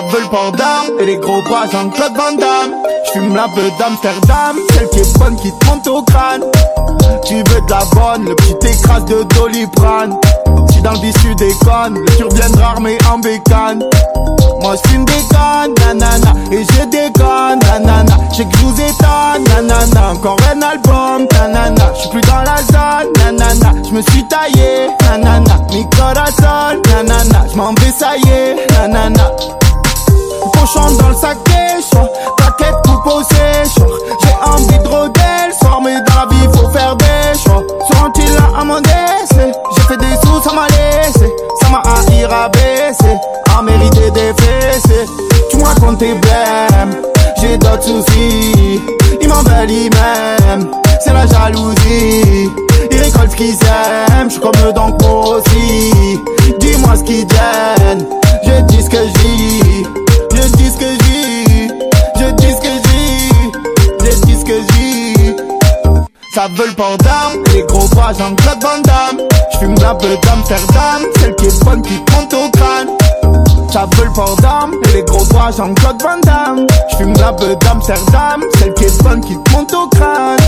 veut le port et les gros bras Jean-Claude Van Damme J'fume la peu d'Amsterdam, celle qui est bonne qui te monte au crâne. Tu veux de la bonne, le petit écrase de Doliprane. Si dans le biscuit déconne, le tu reviendras armé en bécane. Moi j'fume des cannes, nanana, et je déconne, nanana. J'ai que je vous étonne, nanana, encore un album, nanana. J'suis plus dans la zone, nanana, j'me suis taillé, nanana. Mi nanana, j'm'en vais ça y est, nanana Cochon dans le sac des choix Plaquette coupe au séchoir J'ai envie de rôder le soir Mais dans la vie faut faire des choix. Seront-ils là à décès J'ai fait des sous, ça m'a laissé. Ça m'a haï rabaissé. À mériter des fessées. Tu me racontes tes blèmes J'ai d'autres soucis. Ils m'en veulent même C'est la jalousie. Ils récoltent ce qu'ils aiment. J'suis comme eux moi aussi Ça veut le d'armes, les gros bras Jean-Claude Van Damme. J'fume la peu d'Amsterdam, celle qui est bonne qui te monte au crâne. Ça veut le d'armes, les gros bras Jean-Claude Van Damme. J'fume la peu d'Amsterdam, celle qui est bonne qui te monte au crâne.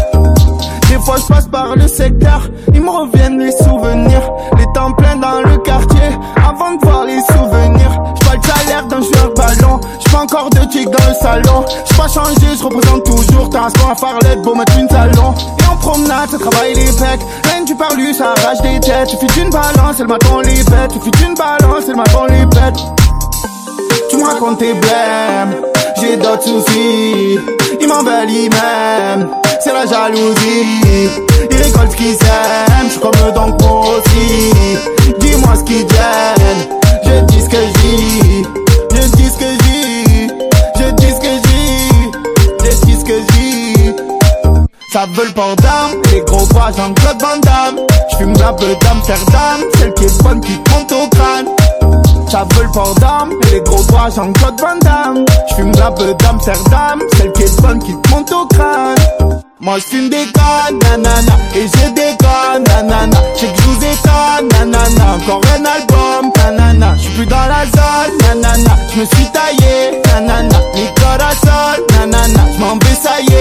Des fois je passe par le secteur, ils me reviennent les souvenirs. Les temps pleins dans le quartier, avant de voir les souvenirs. J'pas le salaire d'un joueur ballon, j'pas encore de tic dans le salon. J'pas changé, je représente toujours. T'as un sport à Farlette, beau mettre une salon. Promenade, ça travaille les pecs. Rien du parlu, ça arrache des têtes. Suffit d'une balance, elle m'attend les bêtes. Suffit d'une balance, elle m'attend les bêtes. Tu me racontes tes blèmes, j'ai d'autres soucis. Ils m'en veulent même, c'est la jalousie. Ils récoltent ce qu'ils aiment, j'suis comme eux donc moi aussi. Dis-moi ce qu'ils gêne, Ça veut le port les gros bras Jean-Claude Van Damme. J'fume la peu d'Amsterdam, celle qui est bonne qui te monte au crâne. Ça veut le port les gros bras Jean-Claude Van Damme. J'fume la peu d'Amsterdam, celle qui est bonne qui te monte au crâne. Moi j'fume des cannes, nanana, et je déconne, nanana. J'sais que j'vous étonne, nanana. Encore un album, nanana. J'suis plus dans la zone, nanana. J'me suis taillé, nanana. Mi corazon, nanana. J'm'en vais ça y est.